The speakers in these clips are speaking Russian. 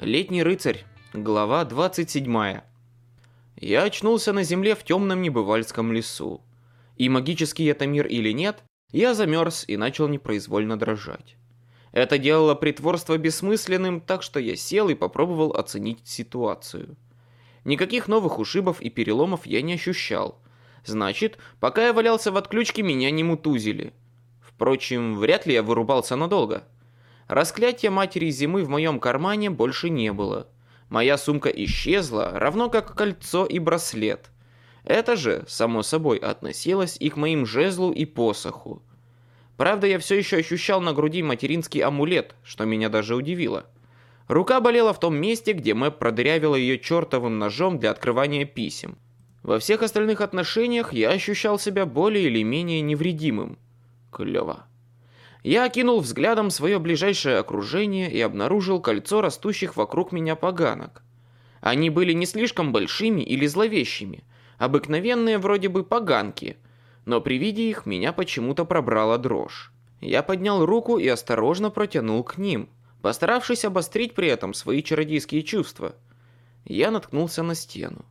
Летний рыцарь. Глава 27. Я очнулся на земле в темном небывальском лесу. И магический это мир или нет, я замерз и начал непроизвольно дрожать. Это делало притворство бессмысленным, так что я сел и попробовал оценить ситуацию. Никаких новых ушибов и переломов я не ощущал. Значит, пока я валялся в отключке, меня не мутузили. Впрочем, вряд ли я вырубался надолго. Расклятия матери зимы в моем кармане больше не было. Моя сумка исчезла, равно как кольцо и браслет. Это же, само собой, относилось и к моим жезлу и посоху. Правда, я все еще ощущал на груди материнский амулет, что меня даже удивило. Рука болела в том месте, где Мэп продырявила ее чертовым ножом для открывания писем. Во всех остальных отношениях я ощущал себя более или менее невредимым. Клево. Я окинул взглядом свое ближайшее окружение и обнаружил кольцо растущих вокруг меня поганок. Они были не слишком большими или зловещими, обыкновенные вроде бы поганки, но при виде их меня почему-то пробрала дрожь. Я поднял руку и осторожно протянул к ним, постаравшись обострить при этом свои чародейские чувства. Я наткнулся на стену.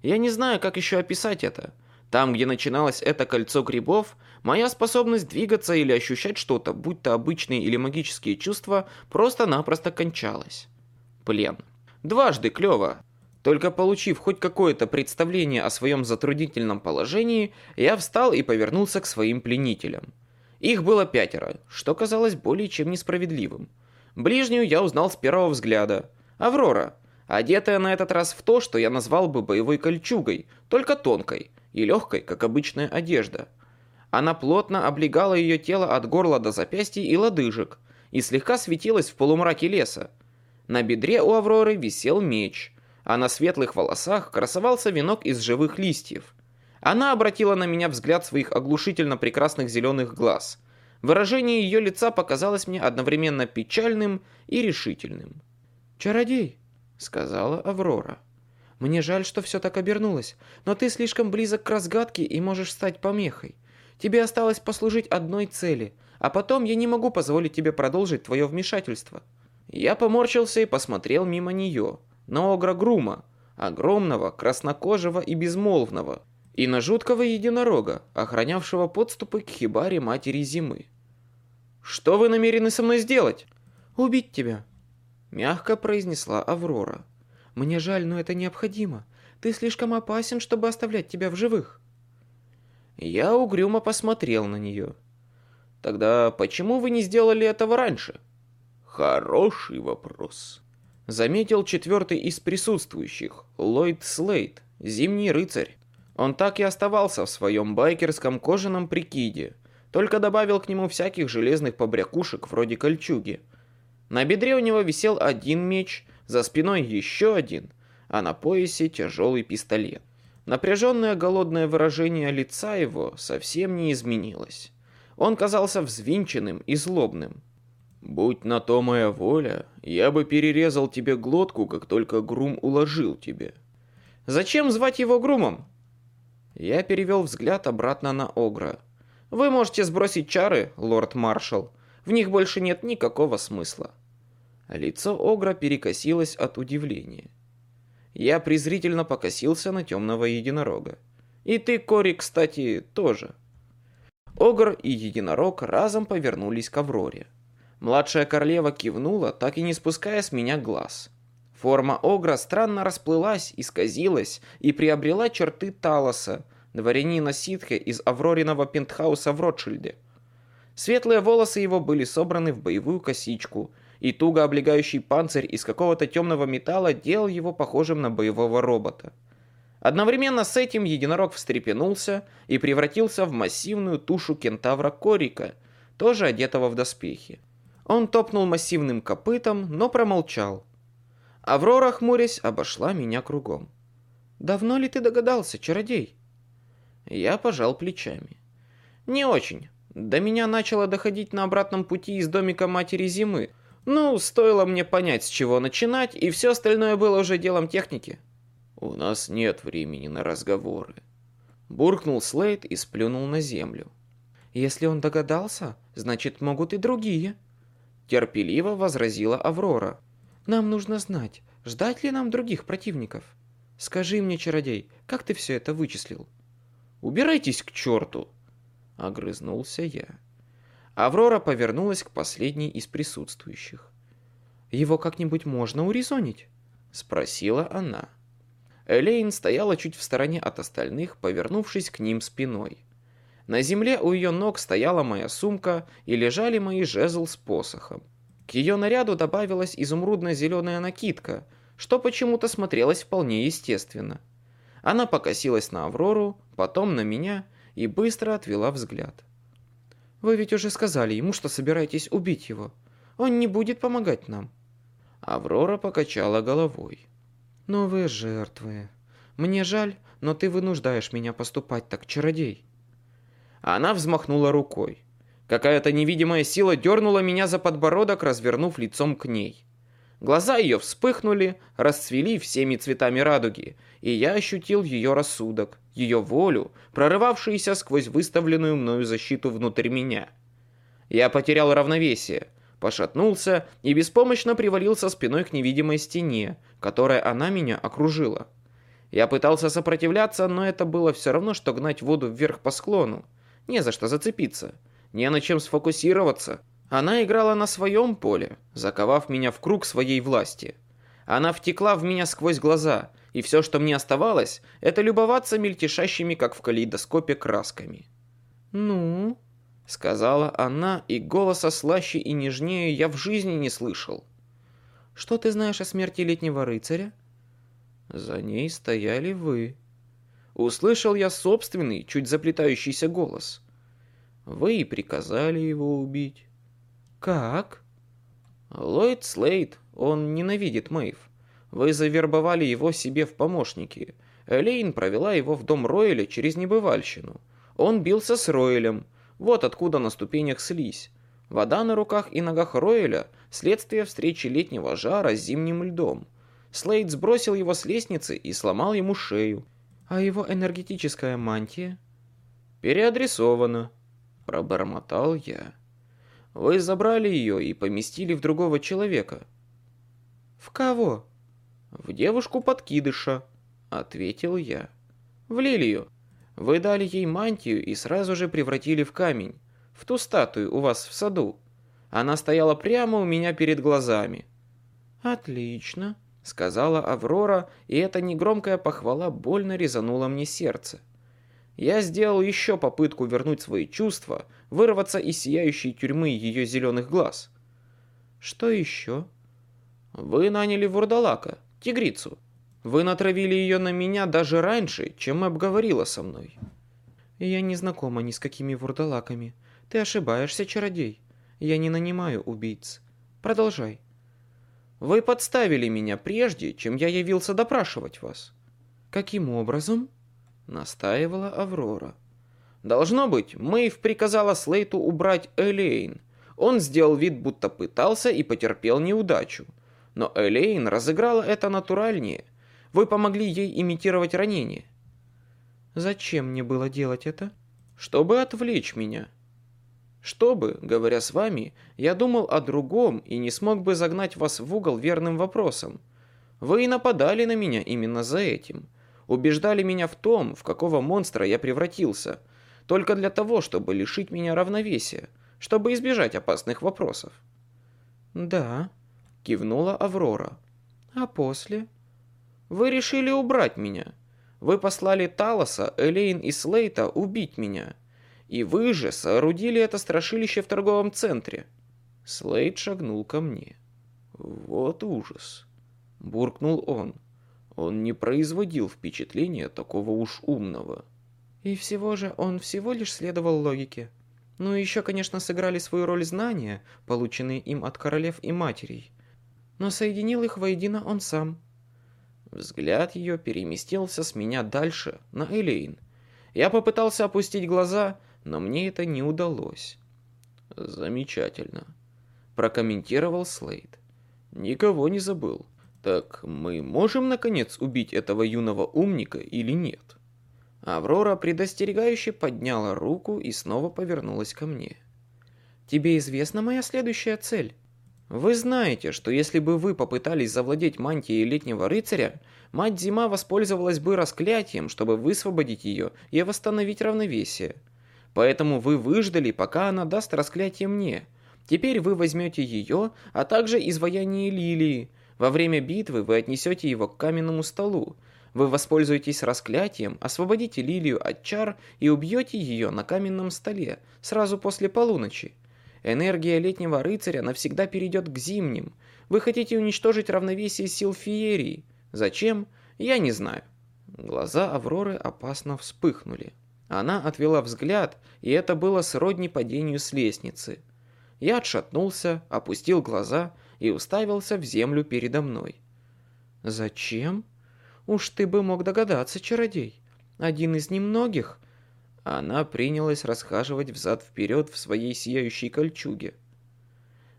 Я не знаю, как еще описать это – там, где начиналось это кольцо грибов, моя способность двигаться или ощущать что-то, будь то обычные или магические чувства, просто-напросто кончалась. Плен. Дважды клево. Только получив хоть какое-то представление о своем затруднительном положении, я встал и повернулся к своим пленителям. Их было пятеро, что казалось более чем несправедливым. Ближнюю я узнал с первого взгляда. Аврора, одетая на этот раз в то, что я назвал бы боевой кольчугой, только тонкой – и легкой, как обычная одежда. Она плотно облегала ее тело от горла до запястья и лодыжек и слегка светилась в полумраке леса. На бедре у Авроры висел меч, а на светлых волосах красовался венок из живых листьев. Она обратила на меня взгляд своих оглушительно прекрасных зеленых глаз. Выражение ее лица показалось мне одновременно печальным и решительным. «Чародей», — сказала Аврора. Мне жаль, что все так обернулось, но ты слишком близок к разгадке и можешь стать помехой. Тебе осталось послужить одной цели, а потом я не могу позволить тебе продолжить твое вмешательство». Я поморщился и посмотрел мимо нее, на Огра Грума, огромного, краснокожего и безмолвного, и на жуткого единорога, охранявшего подступы к хибаре матери зимы. «Что вы намерены со мной сделать?» «Убить тебя», — мягко произнесла Аврора. Мне жаль, но это необходимо. Ты слишком опасен, чтобы оставлять тебя в живых. Я угрюмо посмотрел на нее. Тогда почему вы не сделали этого раньше? Хороший вопрос. Заметил четвертый из присутствующих, Ллойд Слейд, зимний рыцарь. Он так и оставался в своем байкерском кожаном прикиде, только добавил к нему всяких железных побрякушек вроде кольчуги. На бедре у него висел один меч, за спиной еще один, а на поясе тяжелый пистолет. Напряженное голодное выражение лица его совсем не изменилось. Он казался взвинченным и злобным. «Будь на то моя воля, я бы перерезал тебе глотку, как только Грум уложил тебе». «Зачем звать его Грумом?» Я перевел взгляд обратно на Огра. «Вы можете сбросить чары, лорд-маршал. В них больше нет никакого смысла». Лицо Огра перекосилось от удивления. Я презрительно покосился на темного единорога. И ты, Кори, кстати, тоже. Огр и единорог разом повернулись к Авроре. Младшая королева кивнула, так и не спуская с меня глаз. Форма Огра странно расплылась, исказилась и приобрела черты Талоса, дворянина ситхи из Аврориного пентхауса в Ротшильде. Светлые волосы его были собраны в боевую косичку – и туго облегающий панцирь из какого-то темного металла делал его похожим на боевого робота. Одновременно с этим единорог встрепенулся и превратился в массивную тушу кентавра Корика, тоже одетого в доспехи. Он топнул массивным копытом, но промолчал. Аврора, хмурясь, обошла меня кругом. «Давно ли ты догадался, чародей?» Я пожал плечами. «Не очень. До меня начало доходить на обратном пути из домика матери зимы, ну, стоило мне понять, с чего начинать, и все остальное было уже делом техники. «У нас нет времени на разговоры», — буркнул Слейд и сплюнул на землю. «Если он догадался, значит, могут и другие», — терпеливо возразила Аврора. Нам нужно знать, ждать ли нам других противников. Скажи мне, чародей, как ты все это вычислил? Убирайтесь к черту! Огрызнулся я. Аврора повернулась к последней из присутствующих. «Его как-нибудь можно урезонить?» — спросила она. Элейн стояла чуть в стороне от остальных, повернувшись к ним спиной. На земле у ее ног стояла моя сумка и лежали мои жезл с посохом. К ее наряду добавилась изумрудно-зеленая накидка, что почему-то смотрелось вполне естественно. Она покосилась на Аврору, потом на меня и быстро отвела взгляд. Вы ведь уже сказали ему, что собираетесь убить его. Он не будет помогать нам. Аврора покачала головой. Новые жертвы. Мне жаль, но ты вынуждаешь меня поступать так, чародей. Она взмахнула рукой. Какая-то невидимая сила дернула меня за подбородок, развернув лицом к ней. Глаза ее вспыхнули, расцвели всеми цветами радуги, и я ощутил ее рассудок, ее волю, прорывавшуюся сквозь выставленную мною защиту внутрь меня. Я потерял равновесие, пошатнулся и беспомощно привалился спиной к невидимой стене, которой она меня окружила. Я пытался сопротивляться, но это было все равно, что гнать воду вверх по склону. Не за что зацепиться, не на чем сфокусироваться, она играла на своем поле, заковав меня в круг своей власти. Она втекла в меня сквозь глаза, и все, что мне оставалось, это любоваться мельтешащими, как в калейдоскопе, красками. «Ну?» — сказала она, и голоса слаще и нежнее я в жизни не слышал. «Что ты знаешь о смерти летнего рыцаря?» «За ней стояли вы». Услышал я собственный, чуть заплетающийся голос. «Вы и приказали его убить». «Как?» «Ллойд Слейд, он ненавидит Мэйв. Вы завербовали его себе в помощники. Элейн провела его в дом Ройля через небывальщину. Он бился с Ройлем. Вот откуда на ступенях слизь. Вода на руках и ногах Ройля – следствие встречи летнего жара с зимним льдом. Слейд сбросил его с лестницы и сломал ему шею. А его энергетическая мантия? Переадресована, пробормотал я. Вы забрали ее и поместили в другого человека. В кого? В девушку-подкидыша, ответил я. В Лилию. Вы дали ей мантию и сразу же превратили в камень. В ту статую у вас в саду. Она стояла прямо у меня перед глазами. Отлично, сказала Аврора, и эта негромкая похвала больно резанула мне сердце. Я сделал еще попытку вернуть свои чувства, вырваться из сияющей тюрьмы ее зеленых глаз. Что еще? Вы наняли вурдалака, тигрицу. Вы натравили ее на меня даже раньше, чем обговорила со мной. Я не знакома ни с какими вурдалаками. Ты ошибаешься, чародей. Я не нанимаю убийц. Продолжай. Вы подставили меня прежде, чем я явился допрашивать вас. Каким образом? настаивала Аврора. Должно быть, Мэйв приказала Слейту убрать Элейн. Он сделал вид, будто пытался и потерпел неудачу. Но Элейн разыграла это натуральнее. Вы помогли ей имитировать ранение. Зачем мне было делать это? Чтобы отвлечь меня. Чтобы, говоря с вами, я думал о другом и не смог бы загнать вас в угол верным вопросом. Вы и нападали на меня именно за этим убеждали меня в том, в какого монстра я превратился, только для того, чтобы лишить меня равновесия, чтобы избежать опасных вопросов. «Да», — кивнула Аврора. «А после?» «Вы решили убрать меня. Вы послали Талоса, Элейн и Слейта убить меня. И вы же соорудили это страшилище в торговом центре». Слейт шагнул ко мне. «Вот ужас!» — буркнул он. Он не производил впечатления такого уж умного. И всего же он всего лишь следовал логике. Ну и еще, конечно, сыграли свою роль знания, полученные им от королев и матерей. Но соединил их воедино он сам. Взгляд ее переместился с меня дальше, на Элейн. Я попытался опустить глаза, но мне это не удалось. «Замечательно», — прокомментировал Слейд. «Никого не забыл. Так мы можем, наконец, убить этого юного умника или нет? Аврора предостерегающе подняла руку и снова повернулась ко мне. «Тебе известна моя следующая цель?» Вы знаете, что если бы вы попытались завладеть мантией летнего рыцаря, мать Зима воспользовалась бы расклятием, чтобы высвободить ее и восстановить равновесие. Поэтому вы выждали, пока она даст расклятие мне. Теперь вы возьмете ее, а также изваяние лилии. Во время битвы вы отнесете его к каменному столу. Вы воспользуетесь расклятием, освободите лилию от чар и убьете ее на каменном столе сразу после полуночи. Энергия летнего рыцаря навсегда перейдет к зимним. Вы хотите уничтожить равновесие сил феерии. Зачем? Я не знаю. Глаза Авроры опасно вспыхнули. Она отвела взгляд, и это было сродни падению с лестницы. Я отшатнулся, опустил глаза и уставился в землю передо мной. «Зачем? Уж ты бы мог догадаться, чародей. Один из немногих, она принялась расхаживать взад-вперед в своей сияющей кольчуге.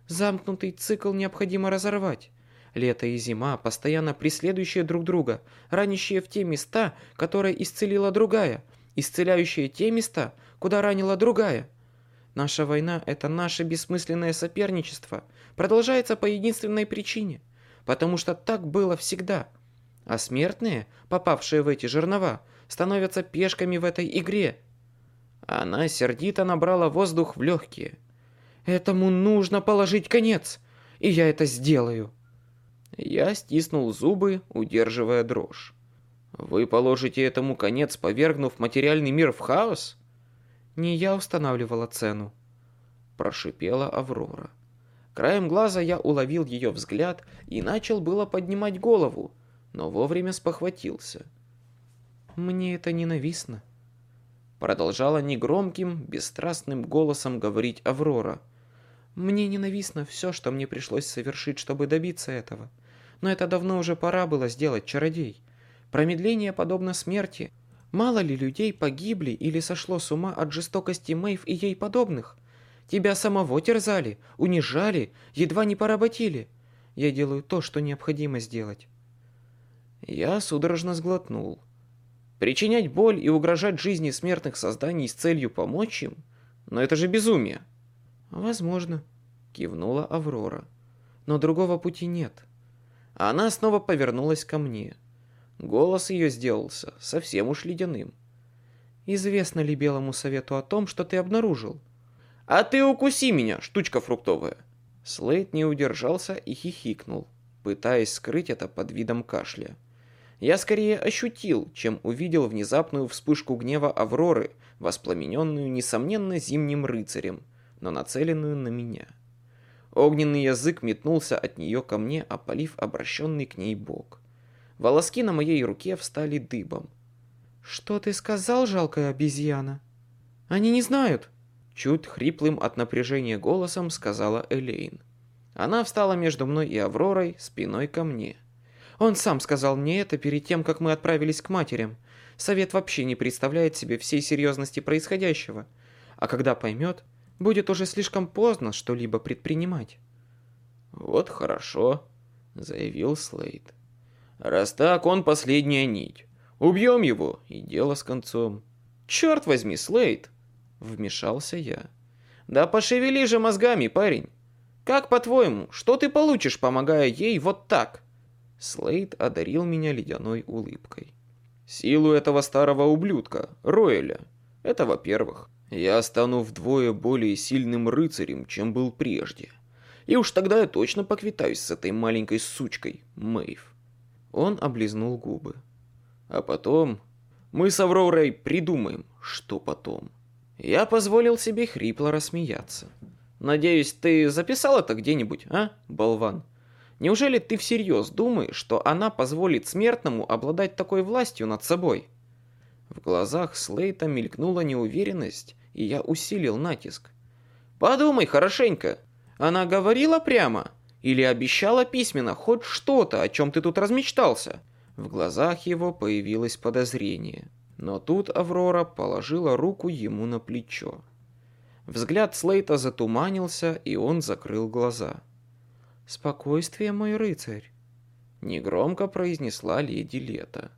Замкнутый цикл необходимо разорвать. Лето и зима, постоянно преследующие друг друга, ранящие в те места, которые исцелила другая, исцеляющие те места, куда ранила другая. Наша война – это наше бессмысленное соперничество, продолжается по единственной причине, потому что так было всегда. А смертные, попавшие в эти жернова, становятся пешками в этой игре – она сердито набрала воздух в легкие. «Этому нужно положить конец, и я это сделаю!» Я стиснул зубы, удерживая дрожь. «Вы положите этому конец, повергнув материальный мир в хаос?» «Не я устанавливала цену», – прошипела Аврора. Краем глаза я уловил ее взгляд и начал было поднимать голову, но вовремя спохватился. «Мне это ненавистно. Продолжала негромким, бесстрастным голосом говорить Аврора. «Мне ненавистно все, что мне пришлось совершить, чтобы добиться этого. Но это давно уже пора было сделать, чародей. Промедление подобно смерти. Мало ли людей погибли или сошло с ума от жестокости Мэйв и ей подобных? Тебя самого терзали, унижали, едва не поработили. Я делаю то, что необходимо сделать». Я судорожно сглотнул. Причинять боль и угрожать жизни смертных созданий с целью помочь им? Но это же безумие. Возможно, кивнула Аврора. Но другого пути нет. Она снова повернулась ко мне. Голос ее сделался совсем уж ледяным. Известно ли Белому Совету о том, что ты обнаружил? А ты укуси меня, штучка фруктовая. Слейд не удержался и хихикнул, пытаясь скрыть это под видом кашля. Я скорее ощутил, чем увидел внезапную вспышку гнева Авроры, воспламененную, несомненно, зимним рыцарем, но нацеленную на меня. Огненный язык метнулся от нее ко мне, опалив обращенный к ней бок. Волоски на моей руке встали дыбом. «Что ты сказал, жалкая обезьяна?» «Они не знают!» Чуть хриплым от напряжения голосом сказала Элейн. Она встала между мной и Авророй, спиной ко мне. Он сам сказал мне это перед тем, как мы отправились к матерям. Совет вообще не представляет себе всей серьезности происходящего. А когда поймет, будет уже слишком поздно что-либо предпринимать. «Вот хорошо», — заявил Слейд. «Раз так, он последняя нить. Убьем его, и дело с концом». «Черт возьми, Слейд!» — вмешался я. «Да пошевели же мозгами, парень! Как по-твоему, что ты получишь, помогая ей вот так?» Слейд одарил меня ледяной улыбкой. «Силу этого старого ублюдка, Роэля. Это во-первых. Я стану вдвое более сильным рыцарем, чем был прежде. И уж тогда я точно поквитаюсь с этой маленькой сучкой, Мэйв». Он облизнул губы. «А потом мы с Авророй придумаем, что потом». Я позволил себе хрипло рассмеяться. «Надеюсь, ты записал это где-нибудь, а, болван?» Неужели ты всерьез думаешь, что она позволит смертному обладать такой властью над собой? В глазах Слейта мелькнула неуверенность, и я усилил натиск. Подумай хорошенько. Она говорила прямо или обещала письменно хоть что-то, о чем ты тут размечтался? В глазах его появилось подозрение. Но тут Аврора положила руку ему на плечо. Взгляд Слейта затуманился, и он закрыл глаза. «Спокойствие, мой рыцарь!» Негромко произнесла леди Лето.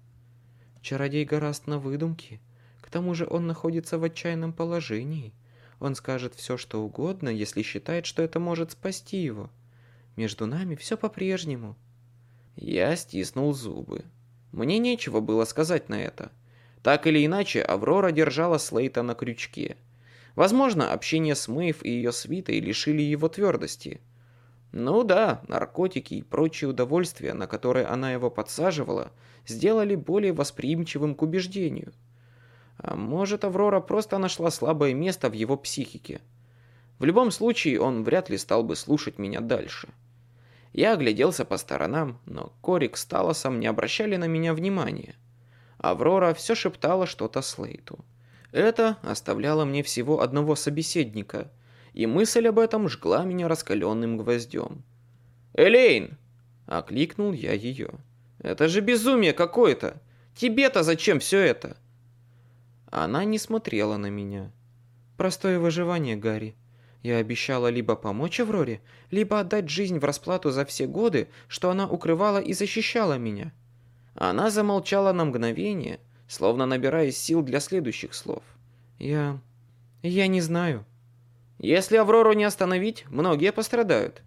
«Чародей гораст на выдумки. К тому же он находится в отчаянном положении. Он скажет все, что угодно, если считает, что это может спасти его. Между нами все по-прежнему». Я стиснул зубы. Мне нечего было сказать на это. Так или иначе, Аврора держала Слейта на крючке. Возможно, общение с Мэйв и ее свитой лишили его твердости. Ну да, наркотики и прочие удовольствия, на которые она его подсаживала, сделали более восприимчивым к убеждению. А может, Аврора просто нашла слабое место в его психике. В любом случае, он вряд ли стал бы слушать меня дальше. Я огляделся по сторонам, но Корик с Талосом не обращали на меня внимания. Аврора все шептала что-то Слейту. Это оставляло мне всего одного собеседника, и мысль об этом жгла меня раскаленным гвоздем. «Элейн!» — окликнул я ее. «Это же безумие какое-то! Тебе-то зачем все это?» Она не смотрела на меня. «Простое выживание, Гарри. Я обещала либо помочь Авроре, либо отдать жизнь в расплату за все годы, что она укрывала и защищала меня. Она замолчала на мгновение, словно набирая сил для следующих слов. Я... я не знаю. Если Аврору не остановить, многие пострадают.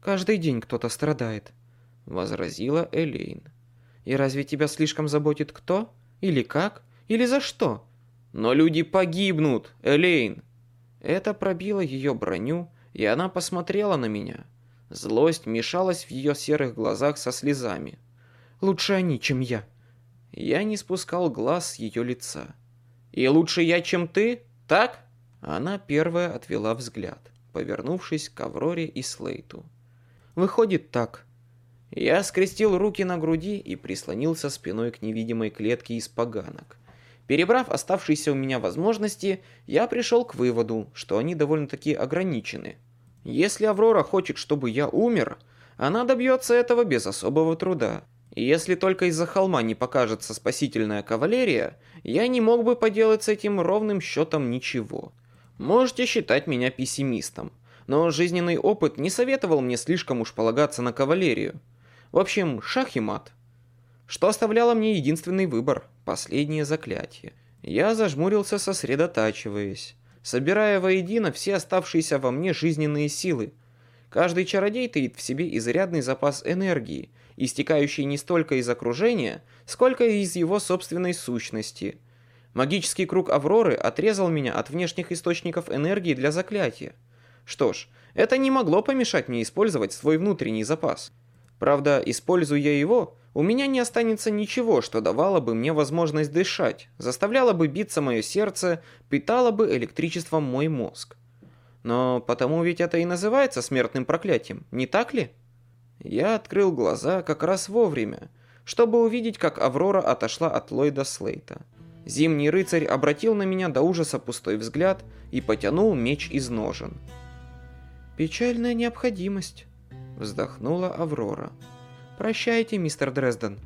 Каждый день кто-то страдает, возразила Элейн. И разве тебя слишком заботит кто? Или как? Или за что? Но люди погибнут, Элейн. Это пробило ее броню, и она посмотрела на меня. Злость мешалась в ее серых глазах со слезами. «Лучше они, чем я». Я не спускал глаз с ее лица. «И лучше я, чем ты? Так?» Она первая отвела взгляд, повернувшись к Авроре и Слейту. «Выходит так». Я скрестил руки на груди и прислонился спиной к невидимой клетке из поганок. Перебрав оставшиеся у меня возможности, я пришел к выводу, что они довольно-таки ограничены. Если Аврора хочет, чтобы я умер, она добьется этого без особого труда. И если только из-за холма не покажется спасительная кавалерия, я не мог бы поделать с этим ровным счетом ничего. Можете считать меня пессимистом, но жизненный опыт не советовал мне слишком уж полагаться на кавалерию. В общем, шах и мат что оставляло мне единственный выбор – последнее заклятие. Я зажмурился, сосредотачиваясь, собирая воедино все оставшиеся во мне жизненные силы. Каждый чародей таит в себе изрядный запас энергии, истекающий не столько из окружения, сколько из его собственной сущности. Магический круг Авроры отрезал меня от внешних источников энергии для заклятия. Что ж, это не могло помешать мне использовать свой внутренний запас. Правда, используя его, у меня не останется ничего, что давало бы мне возможность дышать, заставляло бы биться мое сердце, питало бы электричеством мой мозг. Но потому ведь это и называется смертным проклятием, не так ли? Я открыл глаза как раз вовремя, чтобы увидеть, как Аврора отошла от Ллойда Слейта. Зимний рыцарь обратил на меня до ужаса пустой взгляд и потянул меч из ножен. «Печальная необходимость», — вздохнула Аврора. «Прощайте, мистер Дрезден.